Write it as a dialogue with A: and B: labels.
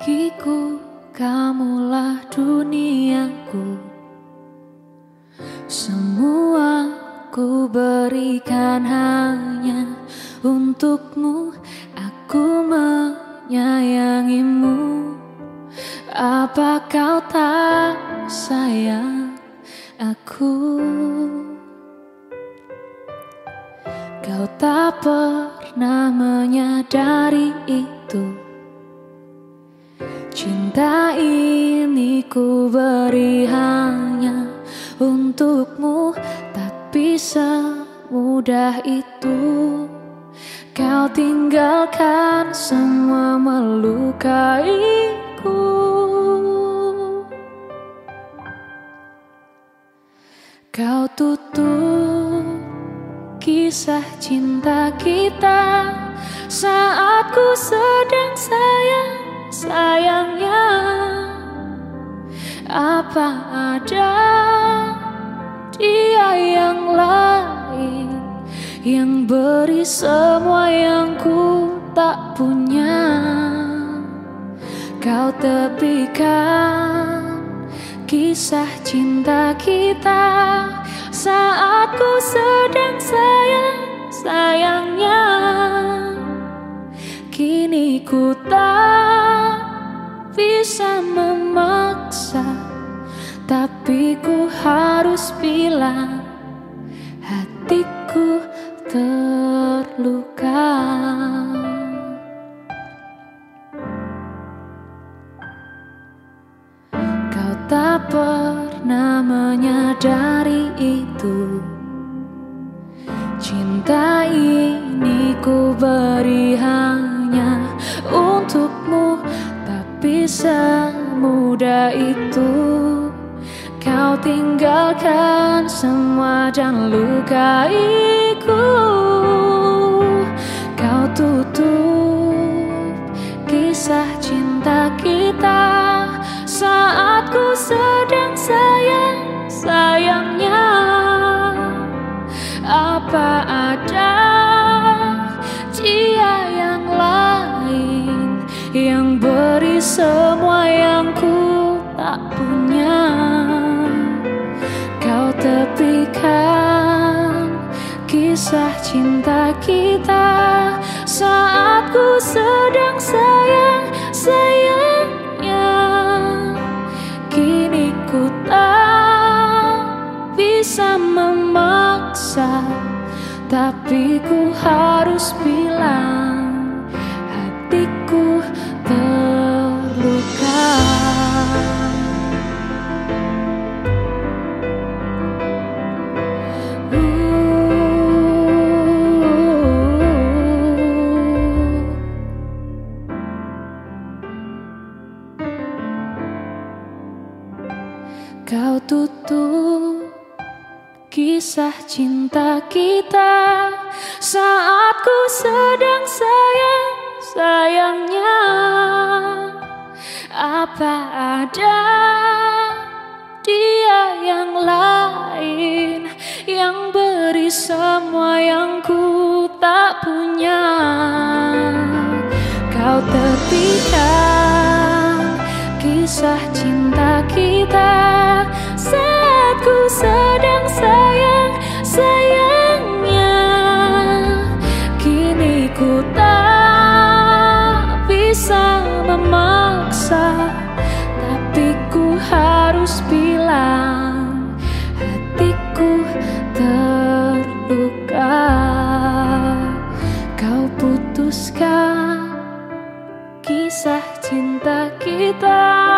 A: bagiku kamulah duniaku. Semua ku berikan hanya untukmu. Aku menyayangimu. Apa kau tak sayang aku? Kau tak pernah menyadari itu Cinta ini ku beri hanya untukmu Tapi semudah itu. Kau tinggalkan semua melukaiku. Kau tutup kisah cinta kita Apa ada dia yang lain Yang beri semua yang ku tak punya? Kau tepikan kisah cinta kita Saat ku sedang sayang sayangnya. Kini ku tak bisa memaksa harus bilang Hatiku terluka. Kau tak pernah menyadari itu. Cinta ini ku beri hanya untukmu Tapi semudah itu Kau tinggalkan semua dan lukaiku Kau tutup kisah cinta kita. Saat ku sedang sayang sayangnya. Kini ku tak bisa memaksa Tapi ku harus bilang Hatiku Kau tutup kisah cinta kita. Saat ku sedang sayang sayangnya Apa ada dia yang lain Yang beri semua yang ku tak punya? Kau tepikan kisah cinta kita harus bilang hatiku terluka. Kau putuskan kisah cinta kita.